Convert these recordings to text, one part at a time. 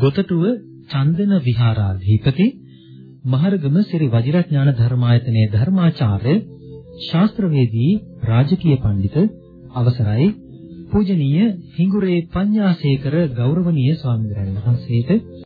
ගොතටුව චන්දන විහාරාධිපති මහරගම ශ්‍රී වජිරඥාන ධර්මායතනයේ ධර්මාචාර්ය ශාස්ත්‍රවේදී රාජකීය පඬිතු අවසරයි. පූජනීය හිඟුරේ පඤ්ඤාසේකර ගෞරවනීය ස්වාමීන් වහන්සේට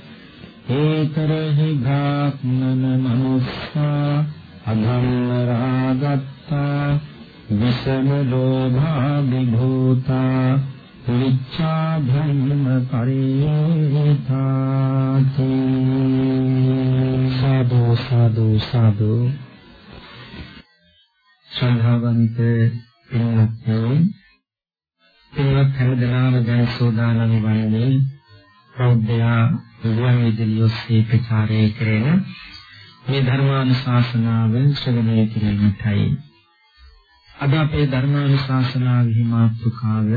ඒතරහි භාක්මන මනුස්සා අධම්ම රාගත්තා විසම ලෝභා විභූතා විච්ඡා ධම්ම පරියෝතාති සාදු සාදු සාදු. ශ්‍රද්ධාවන්ත පින්වත්නි පින්වත් හැමදෙනාම දැන් සෝදානම් වන්නේ බෞද්ධයා ගුවන් විදුලිය ඔස්සේ ප්‍රචාරය කරන මේ ධර්මානුශාසනාව ශ්‍රවණය කිරීමටයි අද අපේ ධර්මානුශාසනාවෙහි මාතෘකාව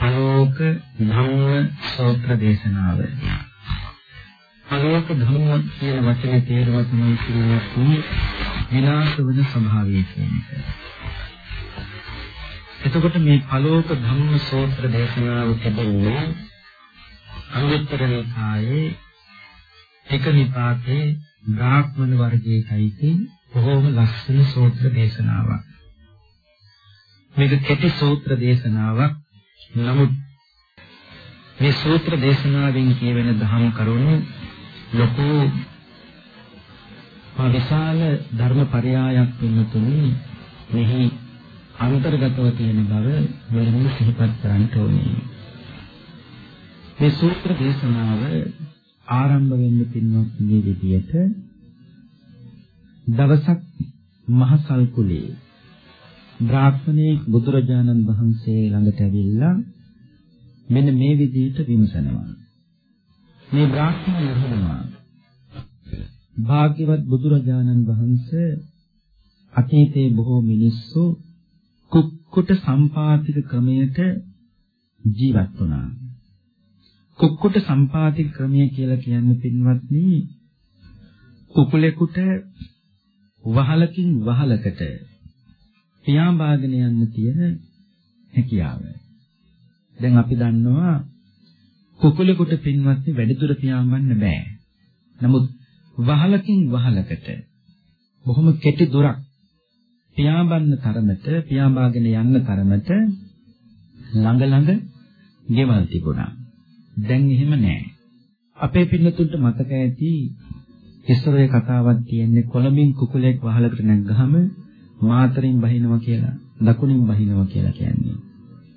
අලෝක ධම්ම සූත්‍ර දේශනාව. අලෝක ධම්ම කියන වචනේ තේරුම තමයි කියන්නේ විනාශ වෙන ස්වභාවය කියන එක. එතකොට මේ අලෝක ධම්ම සූත්‍ර දේශනාව තිබෙන්නේ අංගුත්තර නිකායේ එක නිපාතේ බ්‍රාහ්මණ වර්ගයේයි බොහෝම ලස්සන සූත්‍ර දේශනාවක්. මේක කෙටි සූත්‍ර දේශනාවක්. නමුත් මේ සූත්‍ර දේශනාවෙන් කියවෙන දහම් කරුණු ලොකු විශාල ධර්ම පරයායක් වෙනතුනි මෙහි අන්තර්ගතව තියෙන බව වෙනම සිහිපත් කරන්න ඕනේ. මේ සූත්‍ර දේශනාව ආරම්භ වෙන්න පින්වත් මේ විදියට දවසක් මහසල් කුලේ බ්‍රාහ්මණේ බුදුරජාණන් වහන්සේ ළඟට ඇවිල්ලා මෙන්න මේ විදිහට විමසනවා. මේ බ්‍රාහ්මණය අහනවා භාග්‍යවත් බුදුරජාණන් වහන්සේ අතීතයේ බොහෝ මිනිස්සු කුක්කුට සම්පාතික ක්‍රමයට ජීවත් වුණා. කුක්කුට සම්පාතික ක්‍රමය කියලා කියන්නේ පින්වත්නි කුකුලෙකුට වහලකින් වහලකට පියාඹාගෙන යන්න තියෙන හැකියාව. දැන් අපි දන්නවා කුකුලෙකුට පින්වත්නි වැඩිදුර පියාඹන්න බෑ. නමුත් වහලකින් වහලකට බොහොම කෙටි දුරක් පියාඹන්න තරමට පියාඹාගෙන යන්න තරමට ළඟ ළඟ ගෙවල් තිබුණා. දැන් එහෙම නෑ. අපේ පින්නතුන්ට මතක ඇති ඉස්සරේ කතාවක් තියෙන්නේ කොළඹින් කුකුලෙක් වහලකට නැග්ගහම මාතරින් බහිනවා කියලා, දකුණින් බහිනවා කියලා කියන්නේ.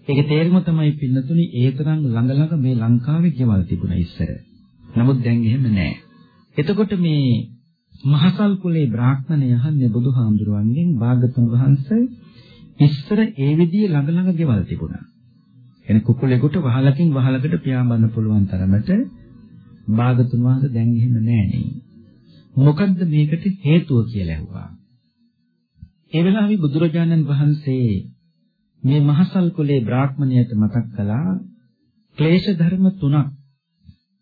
ඒකේ තේරුම තමයි පින්නතුනි ඒ තරම් ළඟ ළඟ මේ ලංකාවේ ගෙවල් තිබුණා ඉස්සර. නමුත් දැන් එහෙම නෑ. එතකොට මේ මහසල් කුලේ බ්‍රාහ්මණය අහන්නේ බුදුහාමුදුරුවන්ගෙන් භාගතුන් වහන්සේ ඉස්සර ඒ විදිහේ ළඟ ළඟ ගෙවල් තිබුණා. එන කුකුලෙකුට වහලකින් වහලකට පියාඹන්න පුළුවන් තරමට භාගතුන් වහන්සේ දැන් එහෙම නෑ නේ. මොකද්ද මේකට හේතුව කියලා ඇහුවා. ඒ වෙලාවේ බුදුරජාණන් වහන්සේ මේ මහසල් කුලේ බ්‍රාහ්මණයට මතක් කළා ක්ලේශ ධර්ම තුනක්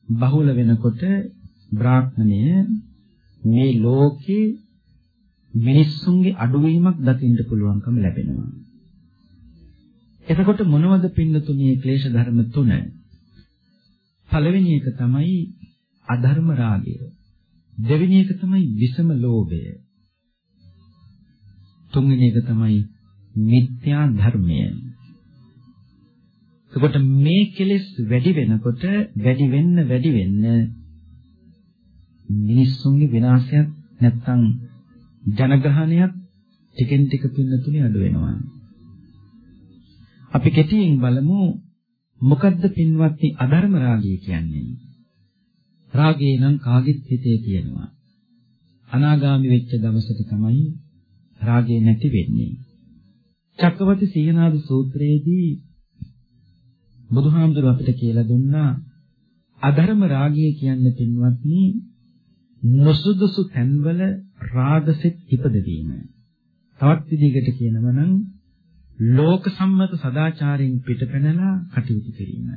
බහුල වෙනකොට බ්‍රාහ්මණය මේ ලෝකේ මිනිස්සුන්ගේ අඩුවීමක් දකින්න පුළුවන්කම ලැබෙනවා. එතකොට මොනවද පින්නතුණී ක්ලේශ ධර්ම තුන? පළවෙනි එක තමයි අධර්ම රාගය. දෙවෙනි එක තමයි විසම ලෝභය. තුන්වෙනි එක තමයි මිත්‍යා ධර්මය. එතකොට මේ කෙලෙස් වැඩි වෙනකොට වැඩි වෙන්න වැඩි වෙන්න මිනිස්සුන්ගේ විනාශයක් නැත්තම් ජනගහනයක් ටිකෙන් ටික පින්නතුනේ අඩු වෙනවා. අපි කෙටියෙන් බලමු මොකද්ද පින්වත්නි අධර්ම රාගය කියන්නේ? රාගය නම් කාගෙත් හිතේ තියෙනවා. අනාගාමි වෙච්ච දවසට තමයි රාගය නැති වෙන්නේ. චක්කවර්ති සීනාද සූත්‍රයේදී බුදුහාමුදුරුව අපිට කියලා දුන්නා අධර්ම රාගය කියන්නේ පින්වත්නි නොසුදුසු තැන්වල රාගසිත ඉපදවීම. තවත් විදිහකට කියනවා නම් ලෝක සම්මත සදාචාරයෙන් පිටපැනලා කටයුතු කිරීම.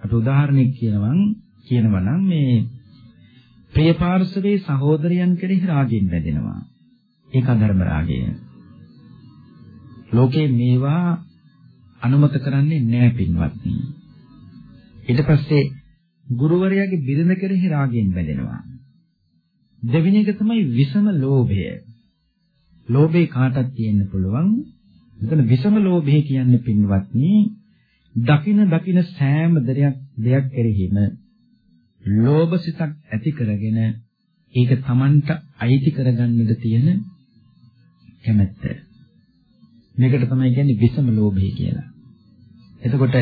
අට උදාහරණයක් කියනවන් කියනවා නම් මේ ප්‍රිය පාර්ශවයේ සහෝදරයන් කෙරෙහි රාගයෙන් බැඳෙනවා. ඒක අධර්ම රාගය. ලෝකේ මේවා අනුමත කරන්නේ නැහැ පින්වත්නි. ඊට පස්සේ ගුරුවරයාගේ බිරිඳ කෙරෙහි රාගයෙන් බැඳෙනවා. දෙවෙනි එක තමයි විසම ලෝභය. ලෝභේ කාටත් තියෙන්න පුළුවන්. මෙතන විසම ලෝභය කියන්නේ පින්වත්නි දකින දකින සෑම දෙයක් දෙයක් කෙරෙහිම ලෝභ සිතක් ඇති කරගෙන ඒක Tamanට අයිති කරගන්නද තියෙන කැමැත්ත. මේකට තමයි කියන්නේ විසම ලෝභය කියලා. එතකොට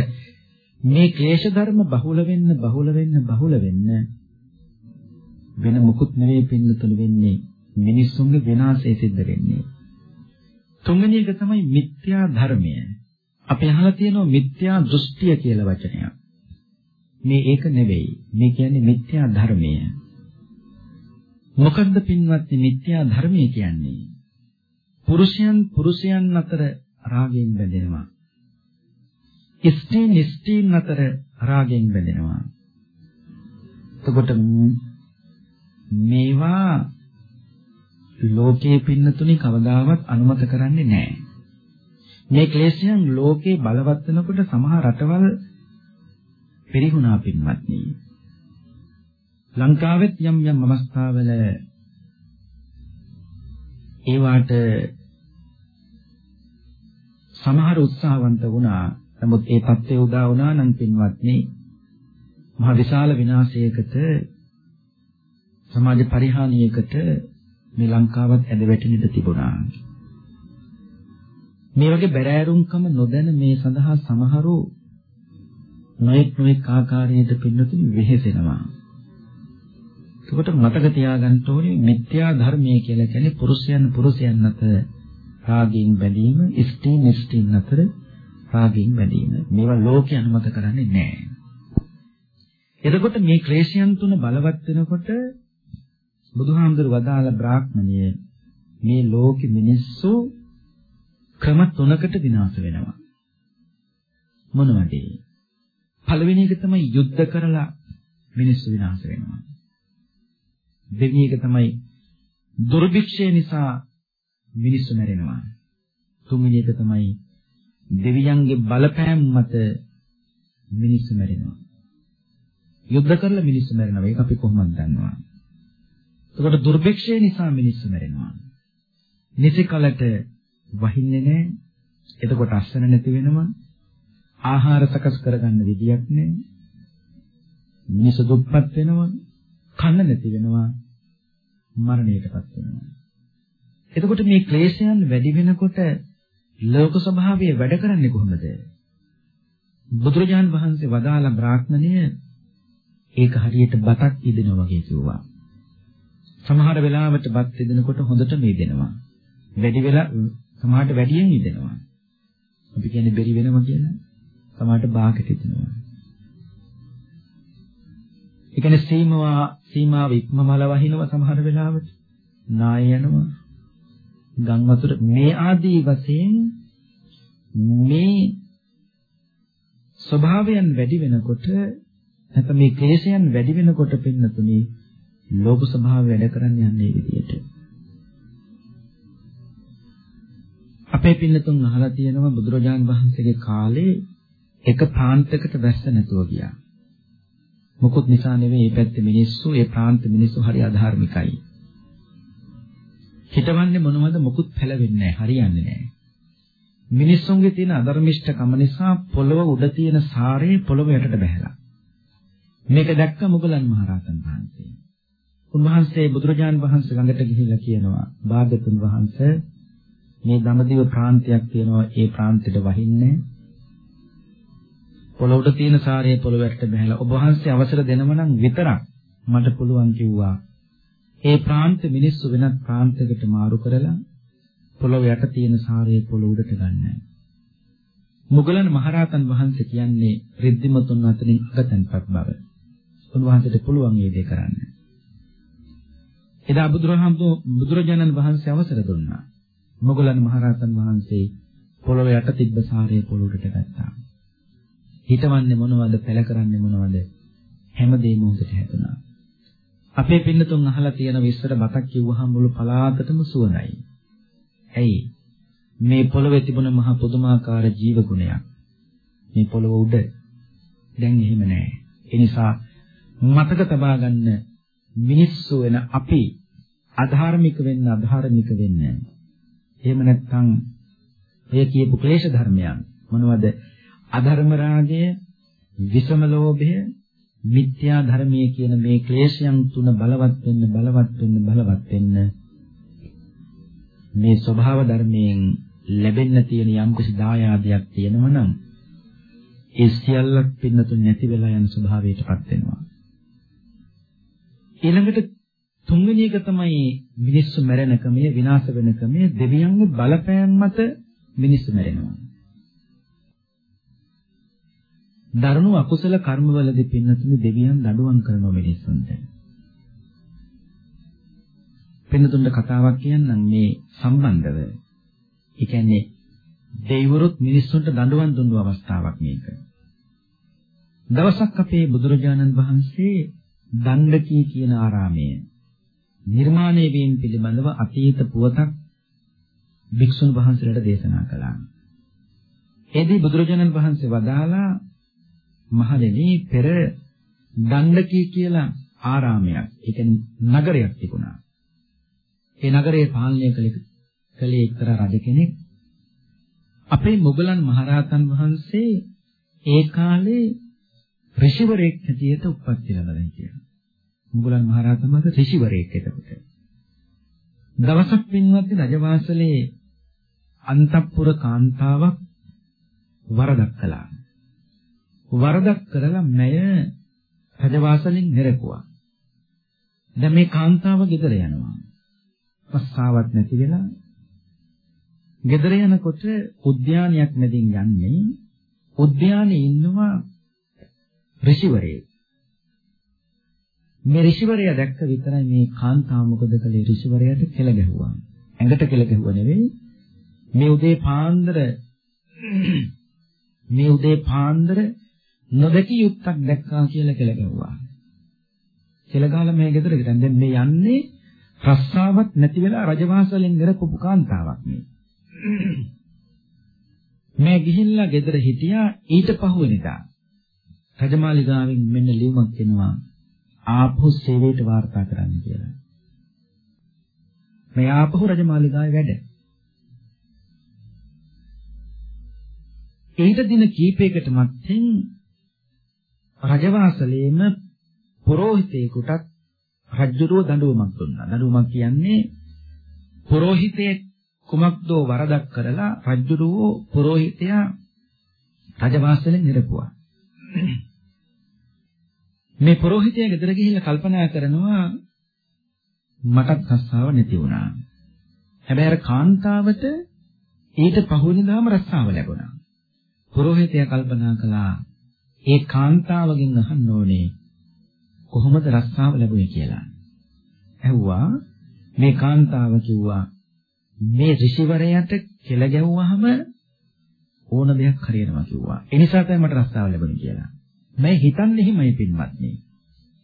මේ ක්ලේශ ධර්ම බහුල වෙන්න බහුල වෙන්න බහුල වෙන්න වෙන මුකුත් නෙවෙයි පින්නතුළු වෙන්නේ මිනිස්සුන්ගේ විනාශය සිද්ධ වෙන්නේ. තුන්වෙනි එක තමයි මිත්‍යා ධර්මය. අපි අහලා තියෙනවා මිත්‍යා දෘෂ්ටිය කියලා වචනයක්. මේ ඒක නෙවෙයි. මේ කියන්නේ මිත්‍යා ධර්මය. මොකද්ද පින්වත්නි මිත්‍යා ධර්මය කියන්නේ? පුරුෂයන් පුරුෂයන් අතර රාගයෙන් බැඳෙනවා. ස්ත්‍රීන් ස්ත්‍රීන් අතර රාගයෙන් බැඳෙනවා. එතකොට මේවා ලෝකයේ පින්නතුනි කවදාවත් අනුමත කරන්නේ නැහැ. මේ ක්ලේශයන් ලෝකේ බලවත් වෙනකොට සමහර රටවල් පිරිහුණා පින්වත්නි. ලංකාවෙත් යම් යම් අවස්ථාවල ඒවාට සමහර උත්සාහවන්ත වුණා. නමුත් ඒ தත්ත්වය උදා වුණා නම් පින්වත්නි මහ විශාල විනාශයකට සමාජ පරිහානියකට මේ ලංකාවත් ඇද වැටෙන්නට තිබුණා. මේ වගේ බැරෑරුම්කම නොදැන මේ සඳහා සමහරු නොඑක් නොඑක් ආකාරයට පින්නතුනි වෙහෙසෙනවා. එතකොට මතක තියාගන්න ඕනේ මිත්‍යා ධර්මයේ කියලා කියන්නේ පුරුෂයන් පුරුෂයන් අතර රාගයෙන් බැඳීම, ස්ත්‍රීන් ස්ත්‍රීන් අතර රාගයෙන් බැඳීම. මේවා ලෝකේ අනුමත කරන්නේ නැහැ. එතකොට මේ ක්ලේශයන් තුන බලවත් වෙනකොට බුදුහාමුදුර වදාළ බ්‍රාහ්මණය මේ ලෝකෙ මිනිස්සු ක්‍රම තුනකට විනාශ වෙනවා. මොනවද? පළවෙනි එක තමයි යුද්ධ කරලා මිනිස්සු විනාශ වෙනවා. දෙවෙනි එක තමයි දුර්භික්ෂය නිසා මිනිස්සු මැරෙනවා. තුන්වෙනි එක තමයි දෙවියන්ගේ බලපෑම් මත මිනිස්සු මැරෙනවා. යුද්ධ කරලා මිනිස්සු මැරෙනවා. ඒක අපි කොහොමද දන්නවා? එතකොට දුර්භික්ෂය නිසා මිනිස්සු මැරෙනවා. නිසි කලට වහින්නේ නැහැ. එතකොට අස්සන නැති වෙනවා. ආහාර සකස් කරගන්න විදියක් නැහැ. මිනිස්සු දුප්පත් වෙනවා. කන්න නැති වෙනවා. මරණයටපත් වෙනවා. එතකොට මේ ක්ලේශයන් වැඩි වෙනකොට ලෝක ස්වභාවය වැඩ කරන්නේ කොහොමද? බුදුරජාන් වහන්සේ වදාළ බ්‍රාහ්මණය ඒක හරියට බතක් ඉදෙනවා වගේ කිව්වා. සමහර වෙලාවට බත් ඉදෙනකොට හොඳට මේදෙනවා. වැඩි වෙලා සමහරට වැඩියෙන් ඉදෙනවා. අපි කියන්නේ බැරි වෙනවා කියලා. සමහරට බාකට ඉදෙනවා. ඒ කියන්නේ සීමාව සීමාව ඉක්මවල වහිනවා සමහර වෙලාවට. නාය යනවා. ගම් වතුර මේ ආදී වශයෙන් මේ ස්වභාවයන් වැඩි වෙනකොට නැත්නම් මේ ක්ලේශයන් වැඩි වෙනකොට පින්නතුනේ ලෝභ ස්වභාවය වැඩ කරන්න යන්නේ විදියට. අපේ පින්නතුන් අහලා තියෙනවා බුදුරජාන් වහන්සේගේ කාලේ එක ප්‍රාන්තයකට වැස්ස නැතුව ගියා. මොකොත් නිසා නෙවෙයි මේ පැත්තේ මිනිස්සු, ඒ ප්‍රාන්ත මිනිස්සු හරි අධාර්මිකයි. හිතවන්නේ මොනවද මොකුත් පැලවෙන්නේ නැහැ හරියන්නේ නැහැ. මිනිස්සුන්ගේ තියෙන අධර්මිෂ්ඨකම නිසා පොළව උඩ තියෙන සාරේ පොළව යටට බහැලා. මේක දැක්ක මුගලන් මහරහතන් වහන්සේ. උන්වහන්සේ බුදුරජාන් වහන්සේ ළඟට ගිහිල්ලා කියනවා භාග්‍යතුන් වහන්සේ මේ දඹදිව ප්‍රාන්තයක් තියෙනවා ඒ ප්‍රාන්තෙට වහින්නේ පොළොවට තියෙන සාරයේ පොළොවට බහැලා ඔබ වහන්සේ අවසර දෙනව නම් විතරක් මට පුළුවන් කිව්වා ඒ ප්‍රාන්ත මිනිස්සු වෙනත් ප්‍රාන්තයකට මාරු කරලා පොළොව යට තියෙන සාරයේ පොළොව උඩට ගන්නයි. මුගලන් මහරහතන් වහන්සේ කියන්නේ රිද්දිමතුන් අතරින් අගතන්පත් බව. උන්වහන්සේට පුළුවන් මේ දේ කරන්න. එදා බුදුරහමෝ බුදුරජාණන් වහන්සේ අවසර දුන්නා. මොගලන් මහරහතන් වහන්සේ පොළොව යට තිබ්බ සාරය පොළොවට ගත්තා. හිතවන්නේ මොනවද, පෙළ කරන්නේ මොනවද? හැමදේම උන්ට හැදුනා. අපේ පින්නතුන් අහලා තියෙන විස්තර බතක් කිව්වහම මුළු පලාතටම සුවඳයි. ඇයි? මේ පොළොවේ තිබුණ මහ පුදුමාකාර ජීව ගුණයක්. මේ පොළොව උඩ දැන් එහෙම නැහැ. ඒ නිසා මතක තබා ගන්න මිනිස්සු වෙන අපි අධාර්මික වෙන්න අධාර්මික වෙන්න. එහෙම නැත්නම් ඔය කියපු ක්ලේශ ධර්මයන් මොනවද? අධර්ම රාගය, විෂම ලෝභය, මිත්‍යා ධර්මයේ කියන මේ ක්ලේශයන් තුන බලවත් වෙන්න බලවත් වෙන්න බලවත් වෙන්න මේ ස්වභාව ධර්මයෙන් ලැබෙන්න තියෙන යම්කිසි දායාදයක් තියෙනවා නම් ඒ සියල්ලක් පින්නතුන් නැති වෙලා යන ස්වභාවයටපත් වෙනවා. ඊළඟට තුන්වෙනි එක තමයි මිනිස්සු මැරෙන ක්‍රමය විනාශ වෙන ක්‍රමය දෙවියන්ගේ බලපෑම් මත මිනිස්සු මැරෙනවා. දරුණු අකුසල කර්මවලදී පින්නතුනි දෙවියන් දඬුවම් කරනවා මිනිස්සුන්ට. පින්නතුන්ට කතාවක් කියන්නම් මේ සම්බන්ධව. ඒ කියන්නේ දෙවිවරුත් මිනිස්සුන්ට දඬුවම් දුන්නු අවස්ථාවක් මේක. දවසක් අපේ බුදුරජාණන් වහන්සේ දණ්ඩකී කියන ආරාමය නිර්මාණය වීම පිළිබඳව අතීත පුවතක් භික්ෂුන් වහන්සේලාට දේශනා කළා. එදී බුදුරජාණන් වහන්සේ වදාලා මහදෙනි පෙර දණ්ඩකී කියලා ආරාමයක්, ඒ කියන්නේ නගරයක් තිබුණා. ඒ නගරය පාලනය කළේ එක්තරා රජ කෙනෙක්. අපේ මුගලන් මහරහතන් වහන්සේ ඒ කාලේ ඍෂිවරයෙක් හැටියට උප්පත්ති ලැබලා හිටියා. මුගලන් මහරහතන් වහන්සේ ඍෂිවරයෙක් එතකොට. දවසක් පින්වත්නි රජවාසලේ අන්තපුර කාන්තාවක් වරදක් කළා. වරදක් කරලා මෙය රජවාසලෙන් නිරකුවා. දැන් මේ කාන්තාව ගෙදර යනවා. පස්සාවක් නැති වෙලා ගෙදර යනකොට උද්‍යානයක් මැදින් යන්නේ උද්‍යානයේ ඉන්නවා ඍෂිවරයෙක්. මේ ඍෂිවරයා දැක්ක විතරයි මේ කාන්තාව මොකද කළේ ඍෂිවරයාට කෙල ගැහුවා. ඇඟට කෙල ගැහුවා නෙවෙයි. මේ උදේ පාන්දර මේ උදේ පාන්දර නොදකි යුක්තක් දැක්කා කියලා කෙල ගැහුවා. කෙල ගහලා මේ ගෙදර ගිහින් දැන් මේ යන්නේ රස්සාවක් නැති වෙලා රජවාසලෙන් ගරපු කාන්තාවක් මේ. මේ ගිහිල්ලා ගෙදර හිටියා ඊට පහුවෙනිදා. රජමාලිගාවෙන් මෙන්න ලියුමක් එනවා ආපහු සේවයට වාර්තා කරන්න කියලා. මේ ආපහු රජමාලිගාවේ වැඩ. ඊට දින කීපයකට මත්තෙන් රජවාසලේම පූජිතයෙකුටත් රජුරෝ දඬුවමක් දුන්නා. දඬුවමක් කියන්නේ පූජිතයේ කුමක්දෝ වරදක් කරලා රජුරෝ පූජිතයා රජවාසලෙන් නිරපුවා. මේ පූජිතයා ගෙදර ගිහිල්ලා කල්පනා කරනවා මටත් රස්සාව නැති වුණා. හැබැයි අර කාන්තාවට ඊට පහුවෙනිදාම රස්සාව ලැබුණා. පූජිතයා කල්පනා කළා ඒ කාන්තාවගෙන් අහන්න ඕනේ කොහොමද රස්සාව ලැබුණේ කියලා. ඇහුවා මේ කාන්තාව කිව්වා මේ ඍෂිවරයාට කෙල ගැහුවාම ඕන දෙයක් හරියනවා කිව්වා. ඒ නිසා තමයි මට රස්සාව ලැබුණේ කියලා. මම හිතන්නේ එහෙමයි පින්වත්නි.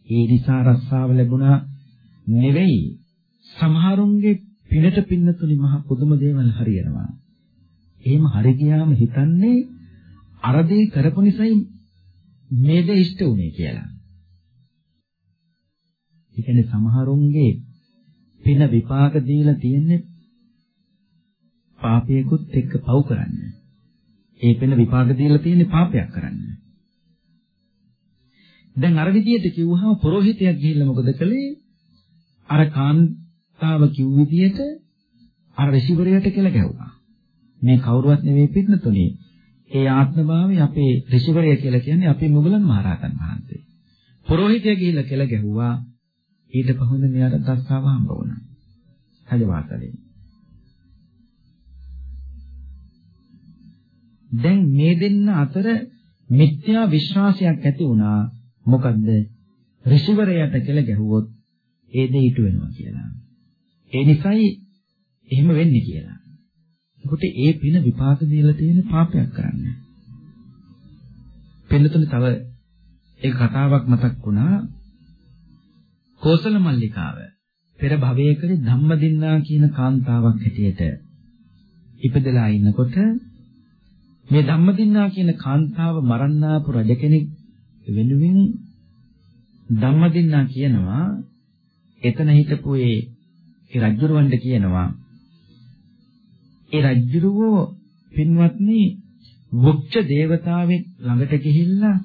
ඒ නිසා රස්සාව ලැබුණා නෙවෙයි. සමහරුන්ගේ පිනට පින්නතුනි මහ පුදුම දේවල් හරියනවා. එහෙම හරි ගියාම හිතන්නේ අර දේ කරපු නිසායි මේ දේ ඉෂ්ට වුනේ කියලා. ඒ කියන්නේ සමහරුන්ගේ පින විපාක දීලා තියෙන්නේ පාපයකුත් එක්ක පව් කරන්න. ඒ පින විපාක දීලා තියෙන්නේ පාපයක් කරන්න. දැන් අර විදියට කිව්වහම පරෝහිතයක් ගිහිල්ලා මොකද කළේ? අර කාන්තාව කිව් විදියට අර ඍෂිවරයට කියලා ගැහුවා. මේ කවුරුවත් නෙවෙයි පිටනතුනේ. ඒ ආත්මභාවය අපේ ඍෂිවරය කියලා කියන්නේ අපේ මුගලන් මහරහතන් වහන්සේ. පරෝහිතය ගිහිල්ලා කියලා ගැහුවා. ඊට පහුවෙන් මෙයාට දස්සාව හම්බ වුණා. රජවාසලේ. දැන් මේ දෙන්න අතර මිත්‍යා විශ්වාසයක් ඇති වුණා. මොකද්ද? ඍෂිවරයට කියලා ගැහුවොත් ඒ දේ ඊට වෙනවා කියලා. ඒ නිසායි එහෙම වෙන්නේ කියලා. එතකොට ඒ පින විපාක දීලා තියෙන පාපයක් කරන්නේ. පෙන්නතුනේ තව ඒක කතාවක් මතක් වුණා. කෝසල මල්ලිකාව පෙර භවයකදී ධම්මදින්නා කියන කාන්තාවක් හැටියට ඉපදලා ඉන්නකොට මේ ධම්මදින්නා කියන කාන්තාව මරන්නාපු රජ කෙනෙක් වෙනුවෙන් ධම්මදින්නා කියනවා එතන හිටපු ඒ රජුරවණ්ඩ කියනවා ඒ රජුරෝ පින්වත්නි වෘක්ෂ දේවතාවෙක් ළඟට ගිහිල්ලා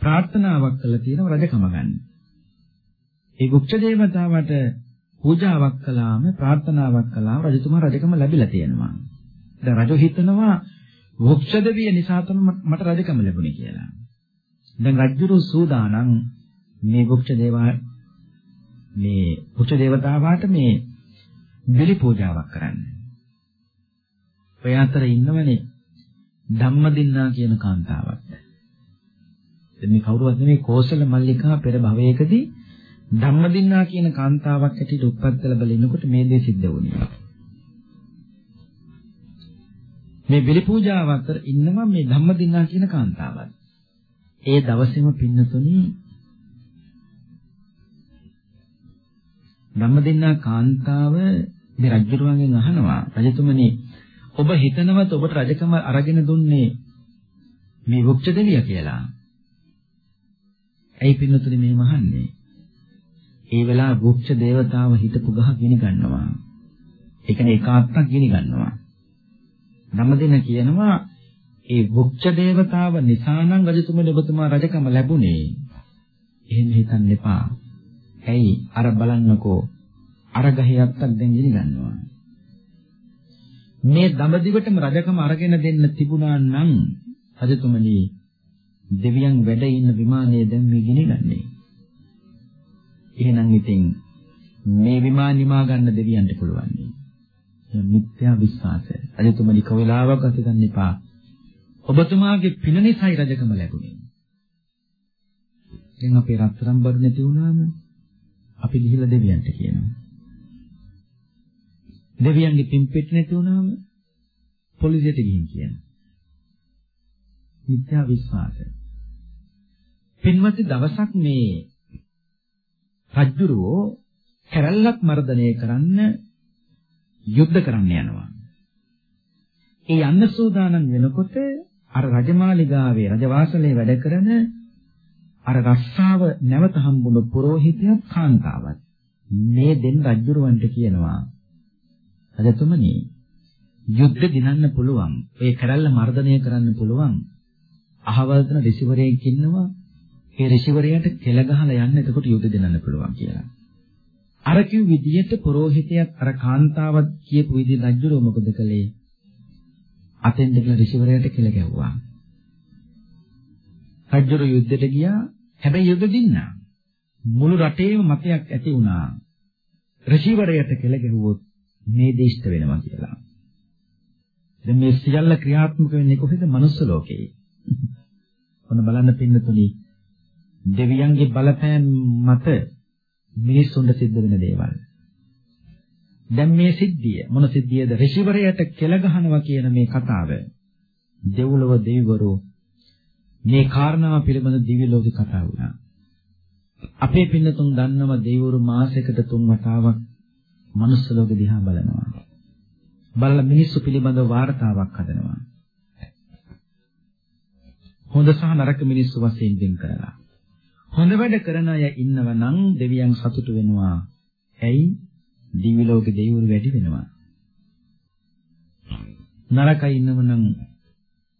ප්‍රාර්ථනාවක් කළා තියෙනවා රජකම ගන්න. ඒ වෘක්ෂ දේවතාවට පූජාවක් කළාම ප්‍රාර්ථනාවක් කළාම රජතුමා රජකම ලැබිලා තියෙනවා. දැන් රජු හිතනවා වෘක්ෂ දෙවිය නිසා තමයි මට රජකම ලැබුණේ කියලා. දැන් රජුරු සූදානම් මේ වෘක්ෂ දේවා මේ වෘක්ෂ දේවතාවාට මේ බිලි පූජාවක් කරන්න. ඔය අතර ඉන්නවනේ ධම්මදින්නා කියන කාන්තාවක්. මේ කවුරුවත් නෙමෙයි කෝසල මල්ලිකා පෙර භවයකදී ධම්මදින්නා කියන කාන්තාවක් ඇටියට උත්පත් ලැබලා ඉනකොට මේ දේ සිද්ධ වුණේ. මේ බිලි පූජාව අතර ඉන්නවා මේ ධම්මදින්නා කියන කාන්තාවක්. ඒ දවසේම පින්නතුනි ධම්මදින්නා කාන්තාව මේ රජුරුවන්ගෙන් අහනවා රජතුමනි ඔබ හිතනවත් ඔබට රජකම අරගෙන දුන්නේ මේ වෘක්ෂ දෙවිය කියලා. ඇයි පින්නතුනි මේ මහන්නේ? ඒ වෙලාව වෘක්ෂ දේවතාව හිටපු ගහ ගිනි ගන්නවා. ඒ කියන්නේ ඒකාත්තක් ගිනි ගන්නවා. ධම්මදින කියනවා ඒ වෘක්ෂ දේවතාව නිසා නම් රජතුමනි ඔබතුමා රජකම ලැබුණේ. එහෙම හිතන්න එපා. ඇයි අර බලන්නකෝ අර ගහේ අත්තක් දැන් ගිනි ගන්නවා. මේ දඹදිවටම රජකම අරගෙන දෙන්න තිබුණා නම් රජතුමනි දෙවියන් වැඩ ඉන්න විමානය දැන් මේ ගිනිගන්නේ. එහෙනම් ඉතින් මේ විමාන නිමා ගන්න දෙවියන්ට පුළුවන්. මිත්‍යා විශ්වාසය. රජතුමනි කවලාවක් අත ගන්න එපා. ඔබතුමාගේ පින නිසායි රජකම ලැබුණේ. දැන් අපේ රත්තරන් බඩු නැති වුණාම අපි ගිහිල්ලා දෙවියන්ට කියනවා. දෙවියන්ගේ පින් පෙට්ටි නැති වුණාම පොලිසියට ගිහින් කියනවා. මිත්‍යා විශ්වාසය. පින්වත්නි දවසක් මේ රජ්ජුරුවෝ කැරල්ලක් මර්ධනය කරන්න යුද්ධ කරන්න යනවා. ඒ යන්න සූදානම් වෙනකොට අර රජමාලිගාවේ රජවාසලේ වැඩ කරන අර රස්සාව නැවත හම්බුණු පූජිතයත් කාන්තාවත් මේ දෙන් රජුරවන්ට කියනවා රජතුමනි යුද්ධ දිනන්න පුළුවන්. ඒ කරල්ල මර්ධනය කරන්න පුළුවන්. අහවල් දෙන ඍෂිවරයෙක් ඉන්නවා. ඒ ඍෂිවරයාට කෙල ගහලා යන්න එතකොට යුද්ධ දිනන්න පුළුවන් කියලා. අර කිව් විදියට පූජිතයත් අර කාන්තාවත් කියපු විදිහ රජුරව මොකද කළේ? අතෙන් දෙකලා ඍෂිවරයාට කෙල ගැව්වා රජුරු යුද්ධයට ගියා. හැබැයි යුද්ධ දින්නා. මුළු රටේම මතයක් ඇති වුණා. ඍෂිවරයට කෙල ගැහුවොත් මේ දේශිත වෙනවා කියලා. දැන් මේ සියල්ල ක්‍රියාත්මක වෙන්නේ කොහෙද? මනුස්ස ලෝකේ. ඔන්න බලන්න පින්නතුනි දෙවියන්ගේ බලපෑම් මත මිනිස්සුන්ට සිද්ධ වෙන දේවල්. දැන් මේ සිද්ධිය මොන සිද්ධියද? ඍෂිවරයට කෙල ගහනවා කියන මේ කතාව. දෙව්ලොව දෙවිවරු මේ කාරණාව පිළිබඳ දිව්‍ය ලෝකේ කතා වුණා. අපේ පින්නතුන් දන්නව දෙවිවරු මාසයකට තුන් වතාවක් මනුස්ස ලෝකෙ දිහා බලනවා. බලලා මිනිස්සු පිළිබඳව වාර්තාවක් හදනවා. හොඳ සහ නරක මිනිස්සු වශයෙන් දෙන් කරලා. හොඳ වැඩ කරන අය ඉන්නව නම් දෙවියන් සතුටු වෙනවා. ඇයි? දිවි ලෝකේ දෙවිවරු වැඩි වෙනවා. නරකයි ඉන්නම නම්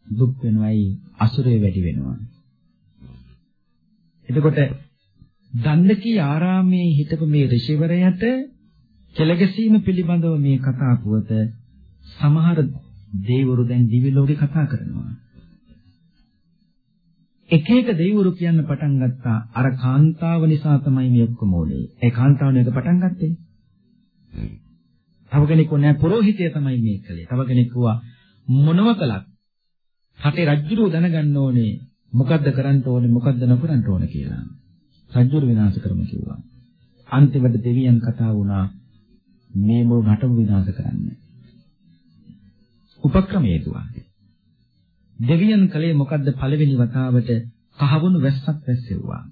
දුක් වෙනවයි අසුරේ වැඩි වෙනවා. එතකොට දණ්ඩකී ආරාමයේ හිටපු මේ ඍෂිවරයාට කෙලගැසීම පිළිබඳව මේ කතා පුවත සමහර දෙවිවරු දැන් දිවි ලෝකේ කතා කරනවා. එක එක දෙවිවරු කියන්න පටන් ගත්තා අර කාන්තාව නිසා තමයි මේ ඔක්කොම ඕනේ. ඒ කාන්තාව නේද පටන් ගත්තේ? තව කෙනෙක් නෑ පූජිතය තමයි මේ කලේ. තව කෙනෙක් කිව්වා මොනව කළත් රටේ රජුරු දැනගන්න ඕනේ මොකද්ද කරන්න ඕනේ මොකද්ද නොකරන්න ඕනේ කියලා. රජුරු විනාශ කරමු කිව්වා. අන්තිමට දෙවියන් කතා වුණා මේ මුළු රටම විනාශ කරන්න. උපක්‍රමයේ දුවා. දෙවියන් කලේ මොකද්ද පළවෙනි වතාවට කහවණු වැස්සක් වැස්සෙව්වා.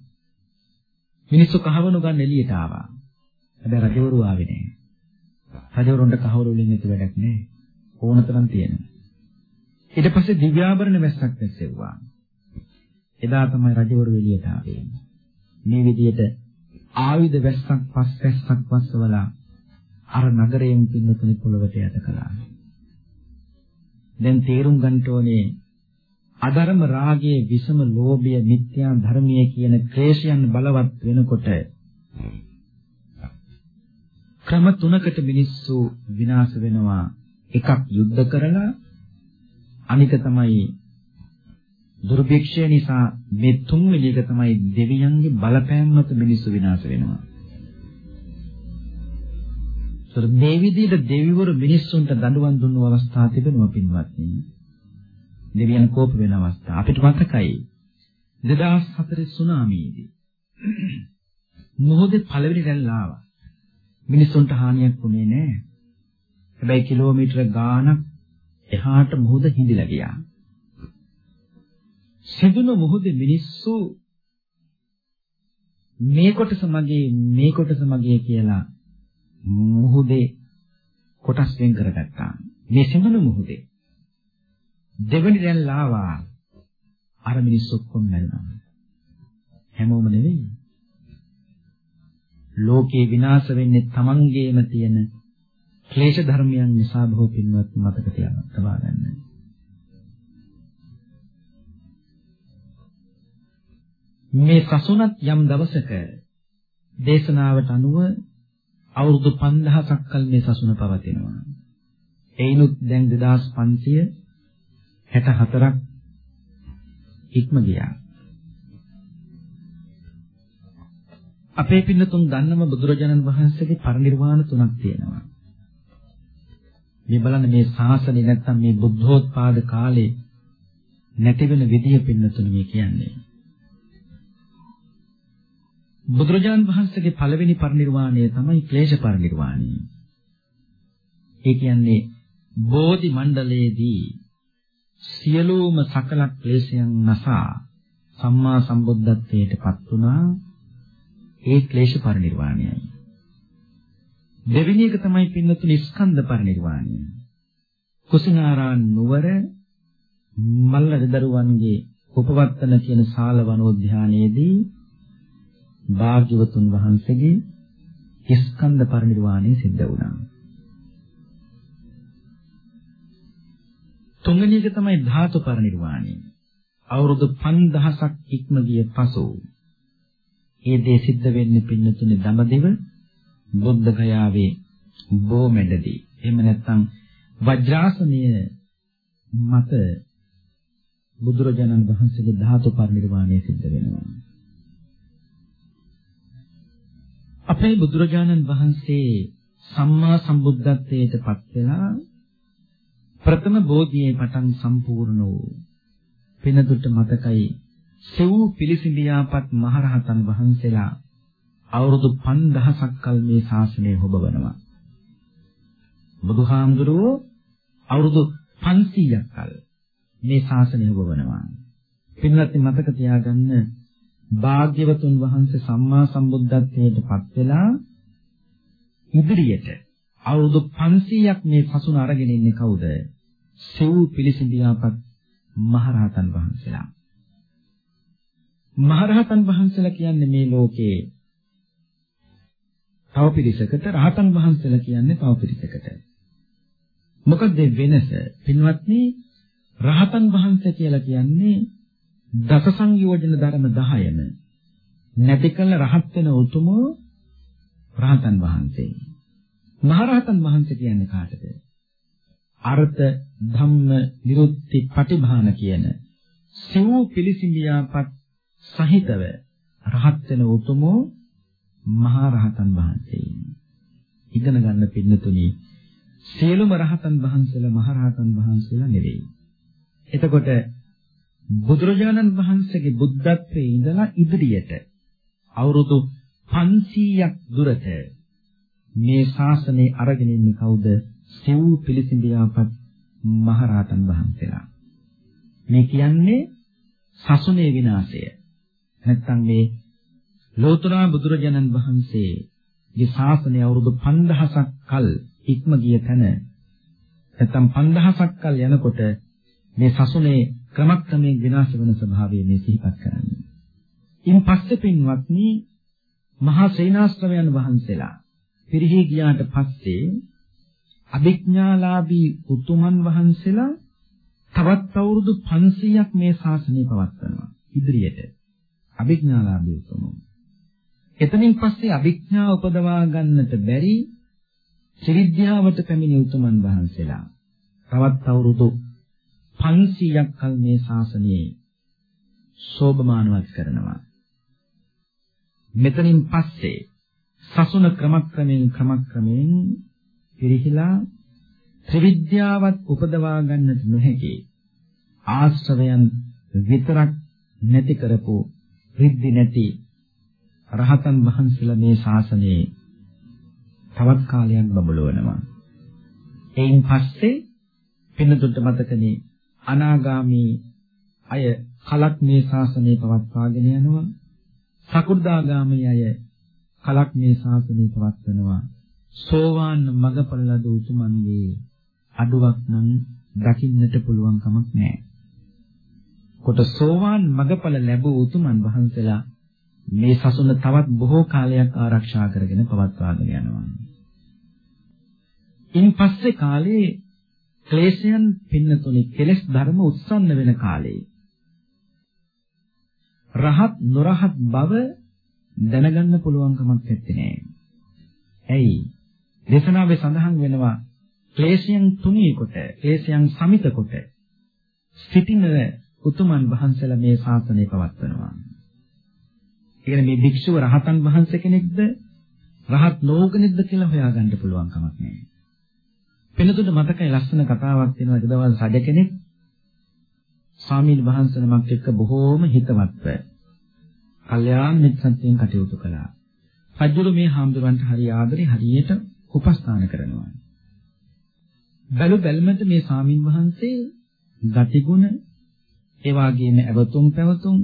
මිනිස්සු කහවණු ගන්න එළියට ආවා. හැබැයි රජවරු ආවේ නැහැ. රජවරුන්ට කහවණු වලින් එතු වැඩක් නැහැ. ඕනතරම් තියෙනවා. ඊට පස්සේ දිව්‍යාභරණ වැස්සක් වැස්සෙව්වා. එදා තමයි රජවරු එළියට ආවේ. මේ විදිහට ආයුධ වැස්සක් පස් වැස්සක් වස්සවලා අර නගරයෙන් පින්නතුනි පොළවට යට කළා. දැන් තේරුම් ගන්න ඕනේ අධර්ම රාගයේ විසම ලෝභය මිත්‍යා ධර්මයේ කියන ක්ලේශයන් බලවත් වෙනකොට ක්‍රම තුනකට මිනිස්සු විනාශ වෙනවා එකක් යුද්ධ කරලා අනික තමයි දුර්භික්ෂය නිසා මේ තුන්වෙනි එක තමයි දෙවියන්ගේ බලපෑම් මත මිනිස්සු විනාශ වෙනවා. ඒතර මේ විදිහට දෙවිවරු මිනිස්සුන්ට දඬුවම් දුන්නු අවස්ථා තිබෙනවා පින්වත්නි. දෙවියන් කෝප වෙන අවස්ථා අපිට මතකයි 2004 සුනාමියේදී මොහොතේ පළවෙනි රැල්ල ආවා. මිනිස්සුන්ට හානියක් වුණේ නැහැ. හැබැයි කිලෝමීටර ගාණක් එහාට මොහොත හිඳිලා ගියා. සිදුණු මොහොතේ මිනිස්සු මේ කොටස මගේ මේ කොටස මගේ කියලා මුහුදේ කොටස් වෙන් කරගත්තා. මේ සිදුණු මුහුදේ දෙවනි දැන් ලාවා අර මිනිස්සු ඔක්කොම මැරුණා. හැමෝම නෙවෙයි. ලෝකේ විනාශ වෙන්නේ Tamangeema තියෙන ක්ලේශ ධර්මයන් නිසා බොහෝ පින්වත් මතක තියාගන්න තබා ගන්න. මේ සසුනත් යම් දවසක දේශනාවට අනුව අවුරුදු 5000ක් කල් මේ සසුන පවතිනවා. එයිනුත් දැන් 2564ක් ඉක්ම ගියා. අපේ පින්නතුන් දන්නම බුදුරජාණන් වහන්සේගේ පරිනිර්වාණ තුනක් තියෙනවා. මේ බලන්න මේ ශාසනය නැත්තම් මේ බුද්ධෝත්පාද කාලේ නැති වෙන විදිය පින්නතුන් මේ කියන්නේ. බුදුරජාණන් වහන්සේගේ පළවෙනි පරිනිර්වාණය තමයි ක්ලේශ පරිනිර්වාණය. ඒ කියන්නේ බෝධි මණ්ඩලයේදී සියලුම සකල ක්ලේශයන් නසා සම්මා සම්බුද්ධත්වයට පත් වුණා ඒ ක්ලේශ පරිනිර්වාණයයි. දෙවෙනි එක තමයි පින්නතුනි ස්කන්ධ පරිනිර්වාණය. කුසිනාරා නුවර මල්ල දරුවන්ගේ උපවත්තන කියන ශාල වනෝද්‍යානයේදී භාග්‍යවතුන් වහන්සේගේ ස්කන්ධ පරිනිර්වාණය සිද්ධ වුණා. තුන්වෙනි එක තමයි ධාතු පරිනිර්වාණය. අවුරුදු 5000ක් ඉක්ම ගිය පසු ඒ දේ සිද්ධ වෙන්නේ පින්නතුනේ දඹදිව බුද්ධ ගයාවේ බොමැඩදී. එහෙම නැත්නම් වජ්‍රාසනය මත බුදුරජාණන් වහන්සේගේ ධාතු පරිනිර්වාණය සිද්ධ වෙනවා. අපේ බුදුරජාණන් වහන්සේ සම්මා සම්බුද්ධත්වයට පත් වෙලා ප්‍රථම බෝධියේ පටන් සම්පූර්ණ වූ පිනදුට මතකයි සෙව් පිළිසිඳියාපත් මහරහතන් වහන්සේලා අවුරුදු 5000ක් කල් මේ ශාසනය හොබවනවා. බුදුහාමුදුරුවෝ අවුරුදු 500ක් කල් මේ ශාසනය හොබවනවා. පින්වත්නි මතක තියාගන්න භාග්‍යවතුන් වහන්සේ සම්මා සම්බුද්ධත්වයට පත් වෙලා ඉදිරියට අවුරුදු 500ක් මේ පසුන අරගෙන ඉන්නේ කවුද? සෙව් පිළිසිඳියාපත් මහරහතන් වහන්සේලා. මහරහතන් වහන්සේලා කියන්නේ මේ ලෝකේ තව පිරිසකට රහතන් වහන්සේලා කියන්නේ තව පිරිසකට. මොකද වෙනස? පින්වත්නි රහතන් වහන්සේ කියලා කියන්නේ දස සංයෝජන ධර්ම 10ම නැති කළ රහත් වෙන උතුමෝ රහතන් වහන්සේ. මහරහතන් වහන්සේ කියන්නේ කාටද? අර්ථ ධම්ම නිරුත්ති පටිභාන කියන සිව් පිළිසිඹියාපත් සහිතව රහත් වෙන උතුමෝ මහරහතන් වහන්සේ. ඉගෙන ගන්න පින්නතුනි සියලුම රහතන් වහන්සේලා මහරහතන් වහන්සේලා නෙවෙයි. එතකොට බුදුරජාණන් වහන්සේගේ බුද්ධත්වයේ ඉඳලා ඉදිරියට අවුරුදු 500ක් දුරට මේ ශාසනය අරගෙන ඉන්නේ කවුද? සිව් පිළිසිඳියාපත් මහරහතන් වහන්සේලා. මේ කියන්නේ සසුනේ විනාශය. නැත්තම් මේ ලෝතර බුදුරජාණන් වහන්සේගේ ශාසනය අවුරුදු 5000ක් කල් ඉක්ම ගිය තැන නැත්තම් 5000ක් කල් යනකොට මේ සසුනේ ක්‍රමක්‍රමයෙන් විනාශ වෙන ස්වභාවය මේ සිහිපත් කරන්නේ. ඉන් පස්සේ පින්වත්නි මහා සේනාස්ත්‍රවයන් වහන්සේලා පිරිහි ගියාට පස්සේ අභිඥාලාභී උතුමන් වහන්සේලා තවත් අවුරුදු 500ක් මේ ශාසනය පවත්වනවා ඉදිරියට අභිඥාලාභී උතුමෝ එතනින් පස්සේ අභිඥා උපදවා ගන්නට බැරි ත්‍රිවිද්‍යාවට පැමිණි උතුමන් වහන්සේලා තවත් අවුරුදු 500ක් කල් මේ ශාසනයේ සෝභමානවත් කරනවා. මෙතනින් පස්සේ සසුන ක්‍රමක්‍රමයෙන් ක්‍රමක්‍රමයෙන් පිරිහිලා ත්‍රිවිද්‍යාවත් උපදවා ගන්නට නොහැකි ආශ්‍රවයන් විතරක් නැති කරපු රිද්දි නැති රහතන් වහන්සේලා මේ ශාසනයේ තවත් කාලයක් බබලවනවා. එයින් පස්සේ පින්නතුන්ට මතකනේ අනාගාමී අය කලක් මේ ශාසනය පවත්වාගෙන යනවා. සකු르දාගාමී අය කලක් මේ ශාසනය පවත්වනවා. සෝවාන් මගපල ලද උතුමන්ගේ අඩුවක් නම් දකින්නට පුළුවන් කමක් නැහැ. කොට සෝවාන් මගපල ලැබූ උතුමන් වහන්සේලා මේ සසුන තවත් බොහෝ කාලයක් ආරක්ෂා කරගෙන පවත්වාගෙන යනවා. ඉන් පස්සේ කාලේ ක්ලේශයන් පින්නතුනි කෙලස් ධර්ම උත්සන්න වෙන කාලේ රහත් නොරහත් බව දැනගන්න පුළුවන් කමක් නැත්තේ. ඇයි? දේශනාවේ සඳහන් වෙනවා ක්ලේශයන් තුනී කොට, ක්ලේශයන් සමිත කොට සිටින උතුමන් වහන්සේලා මේ ශාසනය පවත්වනවා. ඒ මේ භික්ෂුව රහතන් වහන්සේ කෙනෙක්ද රහත් නෝගනෙක්ද කියලා හොයාගන්න පුළුවන් කමක් නැහැ. වෙනතුට මතකයි ලස්සන කතාවක් තියෙනවා ඒ දවල් රජ කෙනෙක් ස්වාමීන් වහන්සේ නමක් එක්ක බොහෝම හිතවත්ව කල්යාණ මිත්‍රත්වයෙන් කටයුතු කළා. රජුරු මේ හාමුදුරන්ට හරි ආදරේ හරියට උපස්ථාන කරනවා. බැලු බැලමට මේ ස්වාමින් වහන්සේ ගතිගුණ ඒ වගේම අවතුම් පැවතුම්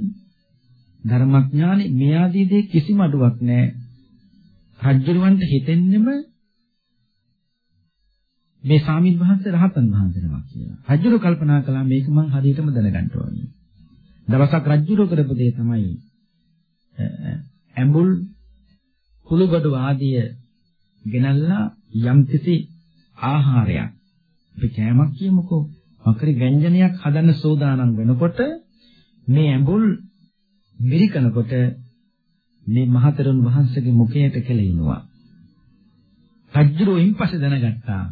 ධර්මඥානෙ මේ ආදී දේ කිසිම අඩුවක් නැහැ. රජුරවන්ට හිතෙන්නෙම මේ ස්වාමීන් වහන්සේ රහතන් වහන්සේ නමක් කියලා. රජුරු කල්පනා කළා මේක මං හරියටම දැනගන්න ඕනේ. දවසක් රජුරු කරපු දේ තමයි ඇඹුල් කුළුගඩු ආදිය ගෙනල්ලා යම්කිසි ආහාරයක් අපි කෑමක් කියමුකෝ මකරි ව්‍යංජනයක් හදන්න සෝදානම් වෙනකොට මේ ඇඹුල් මිරිකනකොට මේ මහතෙරුන් වහන්සේගේ මුඛයට කෙලිනවා. රජුරුයින් පස්සේ දැනගත්තා